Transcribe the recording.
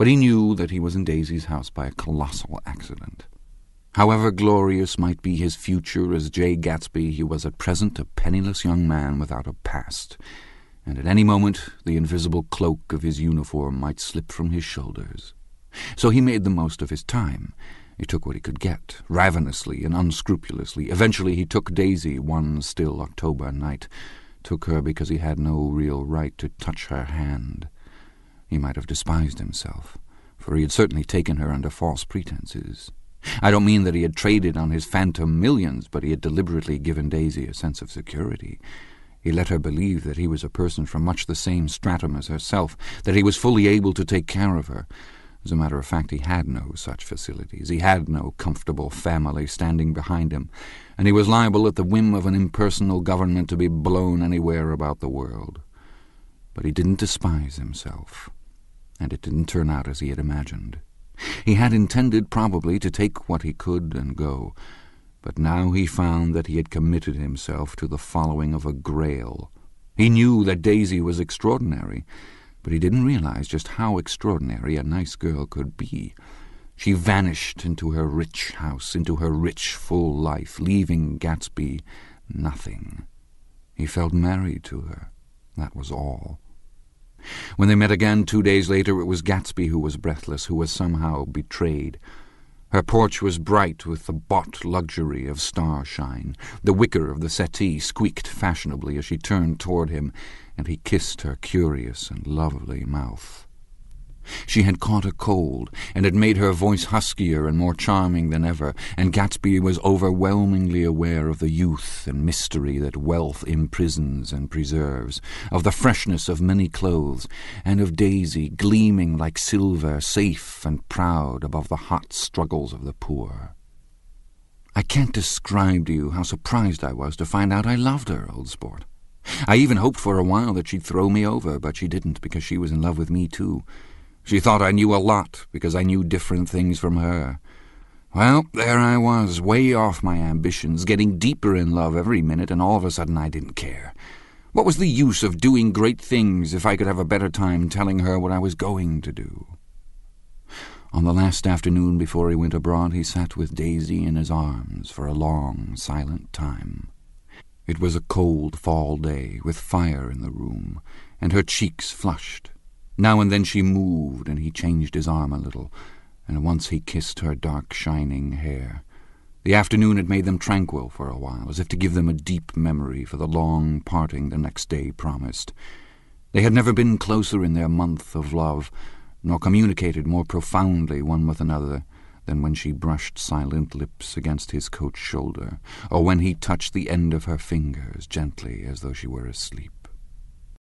but he knew that he was in Daisy's house by a colossal accident. However glorious might be his future as Jay Gatsby, he was at present a penniless young man without a past, and at any moment the invisible cloak of his uniform might slip from his shoulders. So he made the most of his time. He took what he could get, ravenously and unscrupulously. Eventually he took Daisy one still October night, took her because he had no real right to touch her hand. He might have despised himself, for he had certainly taken her under false pretenses. I don't mean that he had traded on his phantom millions, but he had deliberately given Daisy a sense of security. He let her believe that he was a person from much the same stratum as herself, that he was fully able to take care of her. As a matter of fact, he had no such facilities. He had no comfortable family standing behind him, and he was liable at the whim of an impersonal government to be blown anywhere about the world. But he didn't despise himself, and it didn't turn out as he had imagined. He had intended probably to take what he could and go, but now he found that he had committed himself to the following of a grail. He knew that Daisy was extraordinary, but he didn't realize just how extraordinary a nice girl could be. She vanished into her rich house, into her rich, full life, leaving Gatsby nothing. He felt married to her. That was all. When they met again two days later, it was Gatsby who was breathless, who was somehow betrayed. Her porch was bright with the bought luxury of starshine. The wicker of the settee squeaked fashionably as she turned toward him, and he kissed her curious and lovely mouth. She had caught a cold, and had made her voice huskier and more charming than ever, and Gatsby was overwhelmingly aware of the youth and mystery that wealth imprisons and preserves, of the freshness of many clothes, and of Daisy gleaming like silver, safe and proud above the hot struggles of the poor. I can't describe to you how surprised I was to find out I loved her, old sport. I even hoped for a while that she'd throw me over, but she didn't, because she was in love with me too. She thought I knew a lot because I knew different things from her. Well, there I was, way off my ambitions, getting deeper in love every minute, and all of a sudden I didn't care. What was the use of doing great things if I could have a better time telling her what I was going to do? On the last afternoon before he went abroad, he sat with Daisy in his arms for a long, silent time. It was a cold fall day, with fire in the room, and her cheeks flushed. Now and then she moved, and he changed his arm a little, and once he kissed her dark, shining hair. The afternoon had made them tranquil for a while, as if to give them a deep memory for the long parting the next day promised. They had never been closer in their month of love, nor communicated more profoundly one with another than when she brushed silent lips against his coat shoulder, or when he touched the end of her fingers gently as though she were asleep.